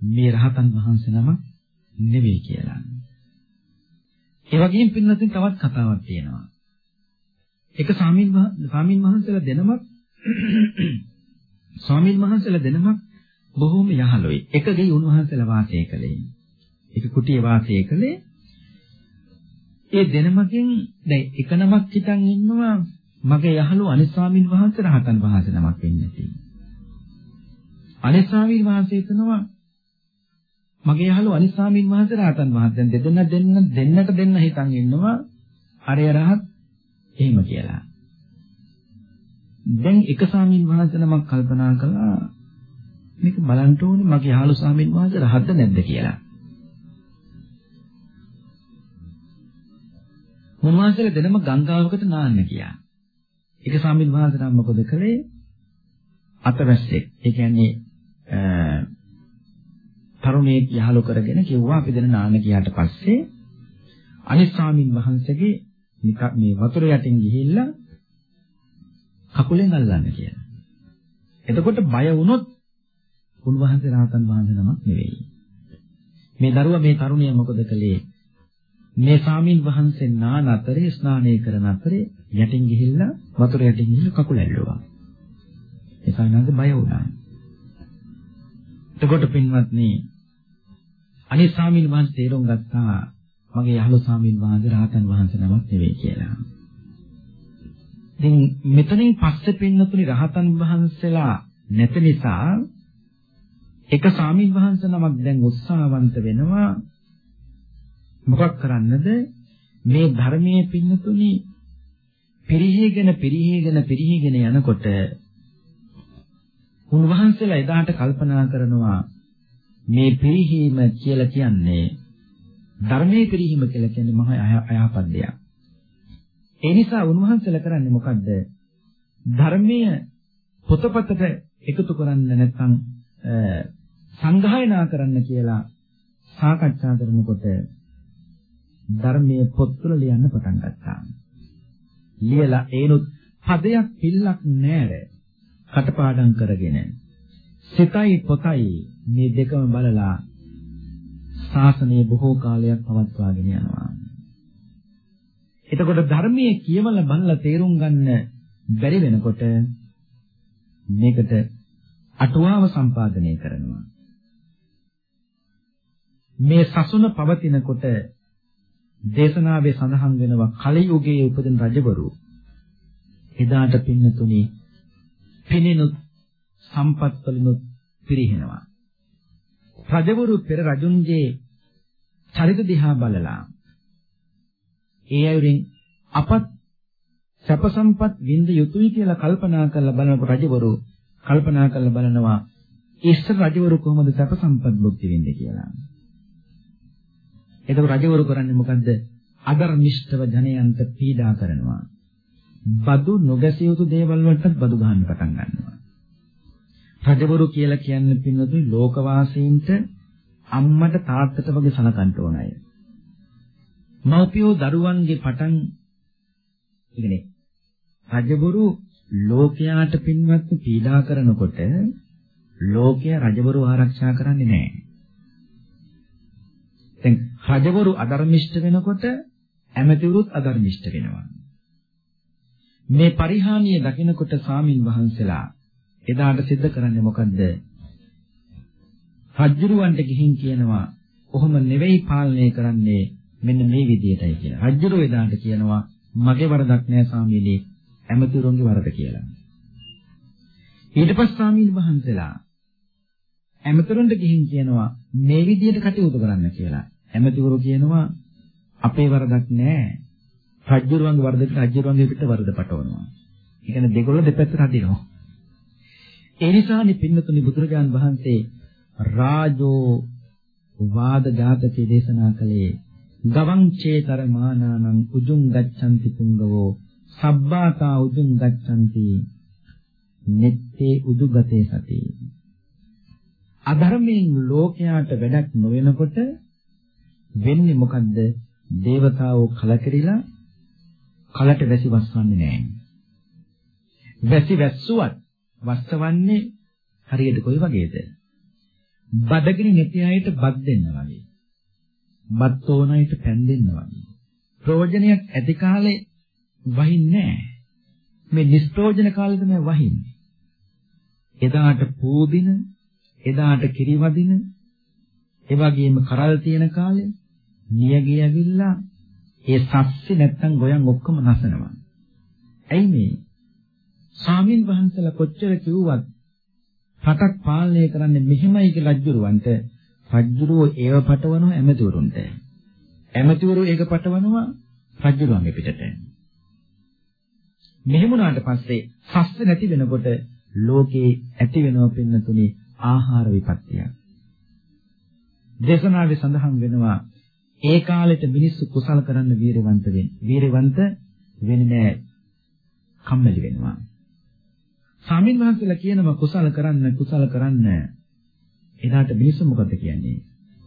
මේ රහතන් වහන්සේ නම නෙවෙයි කියලා. ඒ වගේම පින්නතින් තවත් කතාවක් තියෙනවා. එක ස්වාමින් ස්වාමින් වහන්සේලා දෙනමක් ස්වාමින් වහන්සේලා දෙනමක් බොහෝම යහළුයි. එක ගෙයි උන්වහන්සේලා වාසය කළේ. එක කුටියේ වාසය කළේ. ඒ දෙනමකින් දැන් එක නමක් හිටන් ඉන්නවා මගේ යහළු අනිත් ස්වාමින් වහන්සේ රහතන් වහන්සේ නමක් වෙන්නේ නැති. අනිත් ස්වාමින් වහන්සේ හිතනවා මගේ යහළු අනිත් ස්වාමින් වහන්සේ රහතන් වහන්සේ දෙදෙනා දෙන්න දෙන්නට දෙන්න හිතන් ඉන්නවා අරය රහත් එහෙම කියලා. දැන් එක ස්වාමින් වහන්සේ නමක් කල්පනා කළා මේක බලන්න ඕනේ මගේ යහළු ස්වාමින් වහන්සේ රහත්ද නැද්ද කියලා. උන්වහන්සේලා දෙනම ගංගාවකට නාන්න ගියා. එක ස්වාමින් වහන්සේ නම් මොකද කළේ? අතවැස්සෙක්. ඒ කියන්නේ තරුණයෙක් යහළු කරගෙන කිව්වා අපි දෙන නාන ගියාට පස්සේ අනිත් ස්වාමින් වහන්සේගේ මේ වතුර යටින් ගිහිල්ලා කකුලෙන් අල්ලන්න කියලා. එතකොට බය වුණොත් උන්වහන්සේ රහතන් වහන්සේ නමක් නෙවෙයි. මේ දරුවා මේ තරුණිය මොකද කළේ? මේ ස්වාමින් වහන්සේ නාන අතරේ ස්නානය කරන අතරේ යටින් ගිහිල්ලා වතුර යටින් ගිහිල්ලා කකුල ඇල්ලුවා. ඒ ස්වාමීන් බය වුණා. එතකොට පින්වත්නි අනිත් ස්වාමීන් වහන්සේ තේරුම් ගත්තා මගේ යහළු ස්වාමීන් වහන්සේ රහතන් වහන්සේ නමක් නෙවෙයි කියලා. ඉතින් මෙතනින් පස්සේ පින්නතුනි රහතන් වහන්සේලා නැති නිසා එක ස්වාමීන් වහන්සේ නමක් දැන් උත්සාහවන්ත වෙනවා මොකක් කරන්නද මේ ධර්මයේ පින්නතුනි පිරිහීගෙන පිරිහීගෙන පිරිහීගෙන යනකොට උන්වහන්සේලා එදාට කල්පනා කරනවා මේ පිරිහීම කියලා කියන්නේ ධර්මයේ පිරිහීම කියලා කියන්නේ මහා අයහපත් දෙයක්. ඒ නිසා උන්වහන්සේලා කරන්නේ මොකද්ද? ධර්මීය පොතපතට එකතු කරන්න නැත්නම් සංගායනා කරන්න කියලා සාකච්ඡා කරනකොට ධර්මයේ පොත්වල ලියන්න පටන් ගත්තා. ලියලා ඒනොත් පදයක් පිල්ලක් නෑර කටපාඩම් කරගෙන සිතයි පොතයි මේ දෙකම බලලා ශාසනය බොහෝ කාලයක් පවත්වාගෙන යනවා. එතකොට ධර්මයේ කියවල බලලා තේරුම් ගන්න බැරි වෙනකොට මේකට අටුවාව සම්පාදනය කරනවා. මේ සසුන පවතිනකොට දේශනාවේ සඳහන් වෙනවා කලි යුගයේ උපදින රජවරු එදාට පින්නතුනි පිනිනුත් සම්පත් වලිනුත් පිරිහෙනවා. රජවරු පෙර රජුන්ගේ චරිත දිහා බලලා ඒ අයුරින් අපත් සැප සම්පත් විඳ යුතුයි කියලා කල්පනා කරලා බලනකොට රජවරු කල්පනා කරලා බලනවා ඉස්සර රජවරු කොහොමද සැප සම්පත් භුක්ති විඳින්නේ කියලා. එතකොට රජවරු කරන්නේ මොකද්ද? අධර්මිෂ්ඨව ජනයන්ට පීඩා කරනවා. බදු නොගැසිය යුතු දේවල් වලටත් බදු ගන්න පටන් ගන්නවා. රජවරු කියලා කියන්නේ පින්වතුනි ලෝකවාසීන්ට අම්මට තාත්තට වගේ සලකන්න ඕන අය. මව්පියෝ දරුවන්ගේ පටන් ඉන්නේ රජවරු ලෝකයාට පින්වත් පීඩා කරනකොට ලෝකයා රජවරු ආරක්ෂා කරන්නේ නැහැ. දැන් රජවරු අධර්මිෂ්ඨ වෙනකොට ඇමතිවරුත් අධර්මිෂ්ඨ වෙනවා. මේ පරිහානිය දකිනකොට සාමින් වහන්සලා එදාට සිද්ධ කරන්නේ මොකද්ද? රජ්ජුරුවන්ට ගිහින් කියනවා ඔහොම නෙවෙයි පාලනය කරන්නේ මෙන්න මේ විදියටයි කියලා. රජ්ජුරුව එදාට කියනවා මගේ වරදක් නෑ සාමීනි ඇමතිවරුන්ගේ වරද කියලා. ඊට පස්සේ සාමීන් වහන්සලා ඇමතිවරුන්ට ගිහින් කියනවා මේ විදියට කටයුතු කරන්න කියලා. ඇමතිවරු කියනවා අපේ වරදක් නෑ. රජ්ජුරුවන්ගේ වරදට රජ්ජුරුවන්ගේ පිට වරද පටවනවා. ඒ කියන්නේ දෙගොල්ල දෙපැත්තට හදිනවා. ඒ නිසානේ පින්නතුනි බුදුරජාන් වහන්සේ රාජෝ වාද ජාතකයේ දේශනා කළේ ගවං චේතර මානානං උජුං ගච්ඡanti පුංගවෝ සබ්බාතා උජුං ගච්ඡanti නෙත්තේ උදුගතේ සති අධර්මයෙන් ලෝකයාට වැඩක් නොවෙනකොට වෙන්නේ මොකද්ද දේවතාවෝ කලකිරිලා කලට වැසි වස්සන්නේ නැහැ වැසි වැස්සුවත් වස්සවන්නේ හරියට කොයි වගේද? බඩගිනි නැති අයට බත් දෙන්න වගේ. බත් ඕන අයට පැන් දෙන්න වගේ. ප්‍රයෝජනයක් ඇති කාලේ වහින්නේ නැහැ. මේ නිෂ්ප්‍රයෝජන කාලේ තමයි වහින්නේ. එදාට පූදින, එදාට කිරිවදින, ඒ වගේම කරල් තියෙන කාලේ නියගිය ඇවිල්ලා ඒ සස්සේ නැත්තම් ගොයන් ඔක්කොම නැසනවා. ඇයි මේ? ස්වාමින් වහන්සේලා කොච්චර කිව්වත් රටක් පාලනය කරන්නේ මෙහෙමයි කියලා රජුරවන්ට රජුරෝ ඒව පටවනවා ඇමතිවරුන්ට. ඇමතිවරු ඒක පටවනවා රජුරවන්ගේ පිටට. මෙහෙම වුණාට පස්සේ සස්ස නැති වෙනකොට ලෝකේ ඇති වෙනව පින්නතුනි ආහාර විපත්තිය. දේශනාවේ සඳහන් වෙනවා ඒ කාලෙට මිනිස්සු කුසල කරන්න වීරවන්ත වෙන්නේ. වීරවන්ත වෙන්නේ නැහැ. කම්මැලි වෙනවා. ස්වාමීන් වහන්සේලා කියනවා කුසල කරන්න කුසල කරන්න. එදාට මිනිස්සු මොකද කියන්නේ?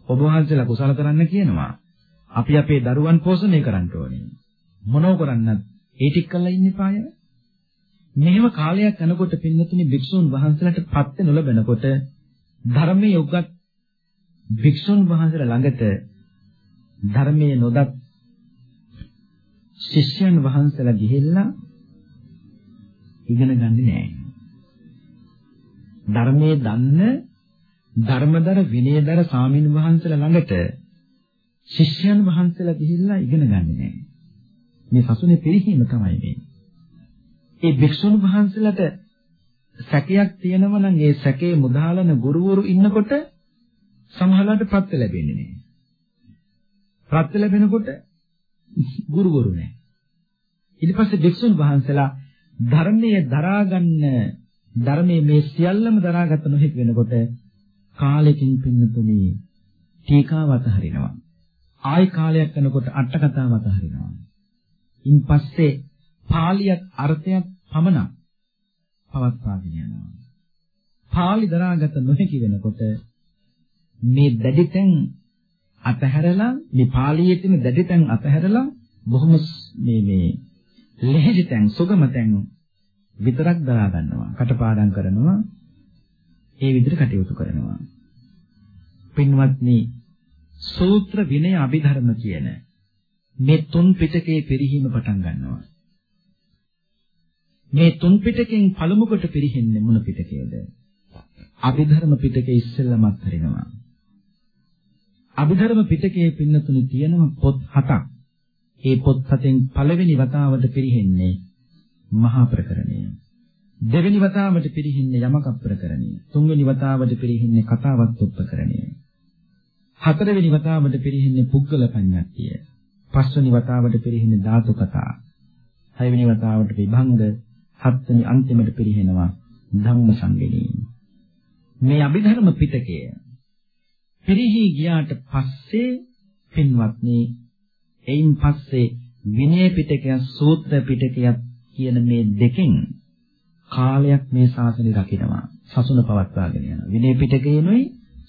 ඔබ වහන්සේලා කුසල කරන්න කියනවා. අපි අපේ දරුවන් පෝෂණය කරන්න ඕනේ. මොනව කරන්නත් ඒ ටික කරලා ඉන්න පාය. මෙහෙම කාලයක් යනකොට පින්නතුනි භික්ෂුන් වහන්සේලාට පත්ත නොලබනකොට ධර්මයේ උගත් භික්ෂුන් වහන්සේලා ළඟට ධර්මයේ නොදත් ශිෂ්‍යයන් වහන්සේලා ගිහිල්ලා ඉගෙන ගන්නේ නැහැ. ධර්මයේ දන්න ධර්මදර විනයදර සාමින් වහන්සේලා ළඟට ශිෂ්‍යයන් වහන්සේලා ගිහිල්ලා ඉගෙන ගන්නේ නැහැ. මේ සසුනේ පිරිහීම තමයි මේ. ඒ භික්ෂුන් වහන්සේලාට සැකයක් තියෙනවා නම් ඒ සැකේ මුදාලන ගුරුවරු ඉන්නකොට සමහරවිට ප්‍රත්‍ය ලැබෙන්නේ නැහැ. ප්‍රත්‍ය ලැබෙනකොට ගුරුවරු නැහැ. ඊට පස්සේ භික්ෂුන් වහන්සේලා ධර්මයේ දරාගන්න ධර්මයේ මේ සියල්ලම දරාගත නොහැකි වෙනකොට කාලෙකින් පින්නතුනි ටීකාවත හරිනවා. ආයි කාලයක් යනකොට අට කතාවත හරිනවා. ඉන් පස්සේ පාලියත් අර්ථයක් පමණක් පවත්වාගෙන යනවා. පාලි දරාගත නොහැකි වෙනකොට මේ දැඩිතෙන් අතහැරලා මේ පාලියේ තියෙන දැඩිතෙන් අතහැරලා බොහොම මේ මේ ලෙහෙදිතෙන් සුගමතෙන් විතරක් දරා ගන්නවා. කටපාඩම් කරනවා. ඒ විදිහට කටයුතු කරනවා. පින්වත්නි සූත්‍ර විනය අභිධර්ම කියන මේ තුන් පිටකේ පිරිහීම පටන් ගන්නවා. මේ තුන් පිටකෙන් පළමු කොට පිරිහෙන්නේ මොන පිටකයේද? අභිධර්ම පිටකේ ඉස්සෙල්ලමත් හරිනවා. අභිධර්ම පිටකයේ පින්නතුනි තියෙනවා පොත් හතක්. ඒ පොත් හතෙන් පළවෙනි වතාවට පිරිහෙන්නේ මහා ප්‍රකරණය. දෙවෙනි වතාවට පිරිහින්නේ යමක ප්‍රකරණය. තුන්වෙනි වතාවට පිරිහින්නේ කතාවත් උප්පකරණය. හතරවෙනි වතාවට පිරිහින්නේ පුද්ගල පඤ්ඤාතිය. පස්වෙනි වතාවට පිරිහින්නේ ධාතු කතා. හයවෙනි වතාවට විභංග හත්වෙනි අන්තිමට පිරිහෙනවා ධම්ම සංගණී. මේ අභිධර්ම පිටකය පිරිහි ගියාට පස්සේ පින්වත්නි එයින් පස්සේ විනය පිටකය සූත්‍ර පිටකය කියන මේ දෙකෙන් කාලයක් මේ ශාසනය රකින්නවා. සසුන පවත්වාගෙන යන විනය පිටකේනොයි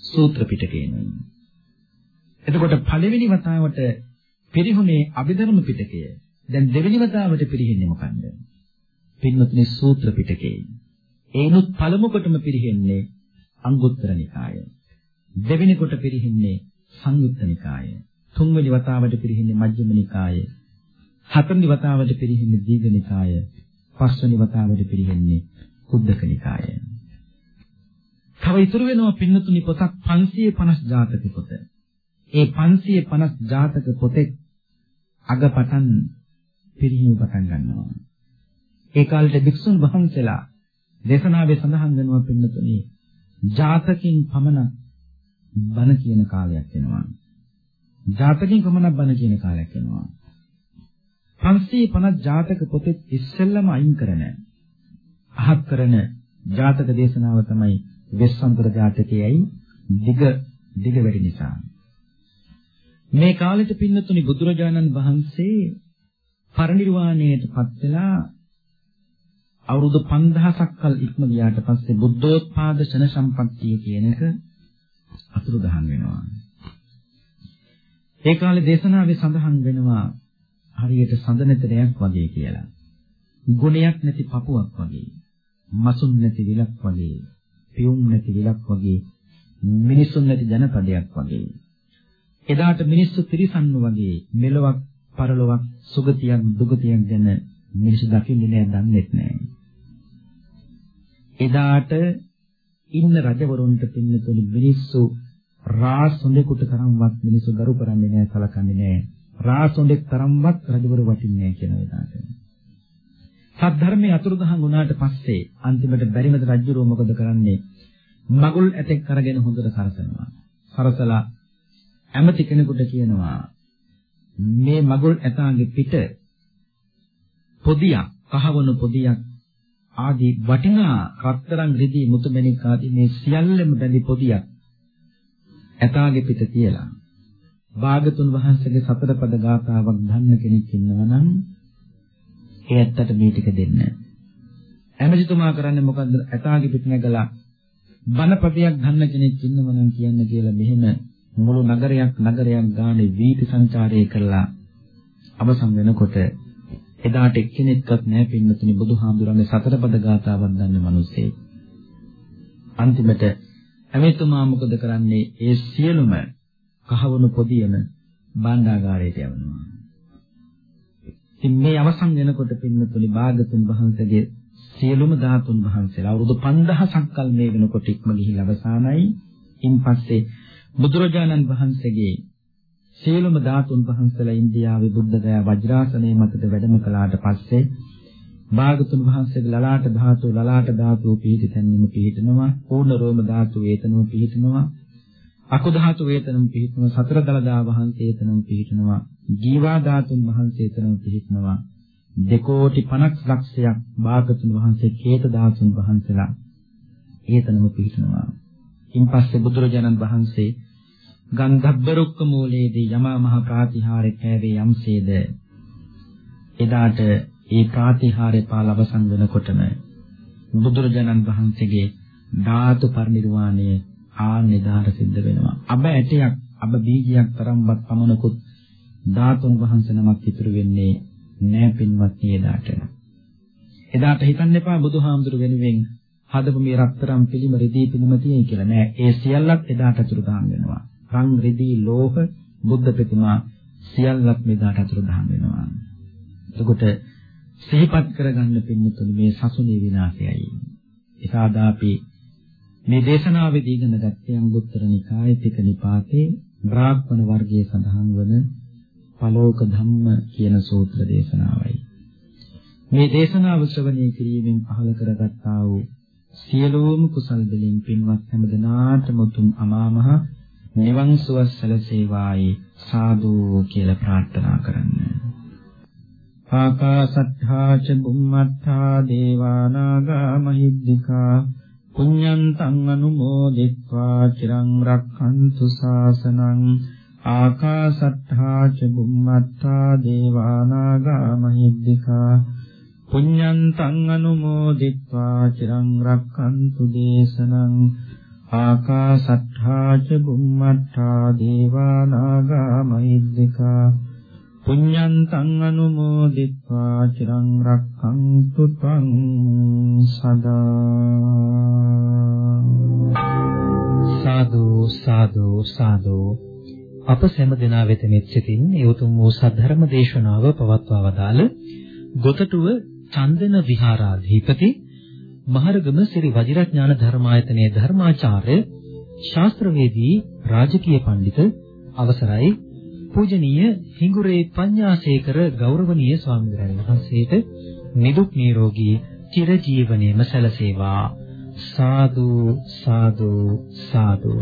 සූත්‍ර පිටකේනොයි එතකොට පළවෙනි වතාවට පිරිහුනේ අභිධර්ම පිටකය. දැන් දෙවෙනි වතාවට පිරිහෙන්නේ මොකන්ද? පින්වත්නි සූත්‍ර පිටකේ ඒනුත් පළමු කොටම පිරිහෙන්නේ අංගුත්තර නිකාය දෙවෙනි කොට පිරිහින්නේ සංයුත්ත නිකාය. තුන්වෙනි වතාවට පිරිහින්නේ මජ්ක්‍ධිම නිකාය. හතරවෙනි වතාවට පිරිහින්නේ දීඝ නිකාය. පස්වෙනි වතාවට පිරිහින්නේ කුද්දක නිකාය. තව ඉතුරු වෙනවා පින්නතුනි පොතක් 550 ජාතක පොත. ඒ 550 ජාතක පොතේ අග පටන් පිරිහීම පටන් ගන්නවා. ඒ කාලේ භික්ෂුන් වහන්සේලා දේශනාවේ සඳහන් වෙනවා පින්නතුනි ජාතකින් පමණ බණ කියන කාලයක් එනවා. ජාතකයෙන් කොමනක් බණ කියන කාලයක් එනවා. 550 ජාතක පොතේ ඉස්සෙල්ලම අයින් කරන අහක් කරන ජාතක දේශනාව තමයි වෙස්සන්තර ජාතකයේයි දිග දිග වැඩි නිසා. මේ කාලෙට පින්නතුනි බුදුරජාණන් වහන්සේ පරිනිර්වාණයට පත් වෙලා අවුරුදු 5000ක් කල් ඉක්ම ගියාට පස්සේ බුද්ධෝත්පාද ශන සම්පත්තිය කියන එක අතුරුදහන් වෙනවා. ඒ කාලේ දේශනාවේ සඳහන් වෙනවා හරියට සඳනතරයක් වගේ කියලා. ගුණයක් නැති පපුවක් වගේ. මසුන් නැති විලක් වගේ. පියුම් නැති විලක් වගේ. මිනිසුන් නැති ජනපදයක් වගේ. එදාට මිනිස්සු තිරිසන්නු වගේ මෙලොවක් පරලොවක් සුගතියක් දුගතියක් ගැන මිනිස්සු දකින්නේ නැහැ දන්නේත් නැහැ. එදාට ඉන්න රජවරුන්ට පින්නතුනි මිනිස්සු රාසොඬෙකුට තරම්වත් මිනිස්සු ගරු කරන්නේ නැහැ සලකන්නේ නැහැ. රාසොඬෙක් තරම්වත් රජවරු වටින්නේ නැහැ කියන විදිහට. සද්ධර්මයේ අතුරුදහන් වුණාට පස්සේ අන්තිමට බැරිමද රජුරෝ මොකද කරන්නේ? මගුල් ඇතෙක් අරගෙන හොඳට සරසනවා. සරසලා ඇමති කෙනෙකුට කියනවා මේ මගුල් ඇතාගේ පිට පොදියක් කහවණු පොදියක් ආදී වටිනා රත්තරන් රිදී මුතුමැණික් ආදී මේ සියල්ලම බැඳි පොදියක් ඇතාගේ පිට තියලා භාගතුන් වහන්සේගේ සතර පද ගාථාවක් දන්න කෙනෙක් ඉන්නවා නම් ඒ ඇත්තට මේ ටික දෙන්න. ඇමතිතුමා කරන්නේ මොකද්ද? ඇතාගේ පිට නැගලා බණපදයක් ගන්න කෙනෙක් ඉන්නව නම් කියන්න කියලා මෙහෙම මුළු නගරයක් නගරයක් ගානේ වීථි සංචාරය කළා අවසන් වෙනකොට එදාට එක්කෙනෙක්වත් නැහැ පින්නතුනි බුදුහාමුදුරන්ගේ සතර පද ගාථාවක් දන්න මිනිස්සේ. අන්තිමට ඇමෙතුමා මොකද කරන්නේ? ඒ සියලුම කහවණු පොදියම භාණ්ඩාගාරයට යවනවා. ඉතින් මේ අවසන් වෙනකොට පින්නතුනි භාගතුන් වහන්සේගේ සියලුම ධාතුන් වහන්සේලා අවුරුදු 5000ක් කල් මේ වෙනකොට ඉක්ම ගිහිල්ලා අවසానයි. ඉන්පස්සේ බුදුරජාණන් වහන්සේගේ සියලුම ධාතුන් වහන්සේලා ඉන්දියාවේ බුද්ධ ගයා වජ්‍රාසනයේ මතද වැඩම කළාට පස්සේ භාගතුන් වහන්සේගේ ලලාට ධාතු ලලාට ධාතු පිහිටි තැන්වීම පිහිටනවා පූර්ණ රෝම ධාතු වේතනම පිහිටනවා අකු ධාතු වේතනම පිහිටනවා සතර දලදා වහන්සේ එතනම පිහිටනවා ජීවා ධාතුන් වහන්සේ එතනම පිහිටනවා. දෙකෝටි 50 ලක්ෂයක් භාගතුන් වහන්සේ කේත ධාතුන් වහන්සේලා ඒතනම පිහිටනවා. ඉන්පස්සේ බුදුරජාණන් වහන්සේ ගන්ධබ්බ රුක්ක මූලයේදී යමා මහ ප්‍රාතිහාරේ කෑවේ යම්සේද? එදාට ඒ ප්‍රාතිහාරේ පාල අවසන් වෙනකොටම බුදුරජාණන් වහන්සේගේ ධාතු පරිනිර්වාණය ආනෙදාට සිද්ධ වෙනවා. අබ ඇටයක් අබ බීජයක් තරම්වත් පමණකුත් ධාතුන් වහන්සේ නමක් ඉතුරු වෙන්නේ නෑ පින්වත්නි එදාට. එදාට හිතන්න එපා බුදුහාමුදුරු වෙනුවෙන් හදපු මේ රත්තරම් පිළිම රිදී පිළිම තියෙයි කියලා. නෑ ඒ සියල්ලත් එදාට අතුරුදහන් වෙනවා. රන් රිදී ලෝහ බුද්ධ ප්‍රතිමා සියල්ලක් මෙදාට අතුරුදහන් වෙනවා. එතකොට සිහිපත් කරගන්න පින්නතුනි මේ සසුනේ විනාශයයි. එසාදා අපි මේ දේශනාවේදී ඉගෙන ගත්තේ අංගුත්තර නිකායේ තික නිපාතේ බ්‍රාහ්මණ වර්ගයේ සඳහන් වන පලෝක ධම්ම කියන සූත්‍ර දේශනාවයි. මේ දේශනාව ශ්‍රවණය කිරීමෙන් පහළ කරගත්තා වූ සියලුම කුසල් දෙලින් පින්වත් හැමදෙනාටම උතුම් අමාමහ නිවන් සුව සැලසේවායි සාදු කියලා ප්‍රාර්ථනා කරන්න. ආකාසත්තා ච බුම්මත්තා දේවානාගා මහිද්దికා පුඤ්ඤන්තං අනුමෝදිත්වා චිරං රක්ඛන්තු ශාසනං ආකාසත්තා ච බුම්මත්තා දේවානාගා මහිද්దికා පුඤ්ඤන්තං අනුමෝදිත්වා චිරං රක්ඛන්තු දේශනං ආකාසට්ඨා ච බුම්මට්ඨා දේවා නාග මහිද්దికා පුඤ්ඤන්තං අනුමෝදිත්වා චිරං රක්ඛන්තු ත්වං සදා සාදු සාදු සාදු අප සෑම දිනා වෙත මෙච්චිතින් ඒ උතුම් වූ සද්ධර්ම දේශනාව පවත්වා වදාළ ගොතටුව චන්දන විහාරාධිපති මහරගම ශ්‍රී වජිරඥාන ධර්මායතනයේ ධර්මාචාර්ය ශාස්ත්‍රවේදී රාජකීය පඬිත අවසරයි. පූජනීය හිඟුරේ පඤ්ඤාසේකර ගෞරවනීය ස්වාමීන් වහන්සේට නිදුක් නිරෝගී චිරජීවනයේම සැලසේවා. සාදු සාදු සාදු.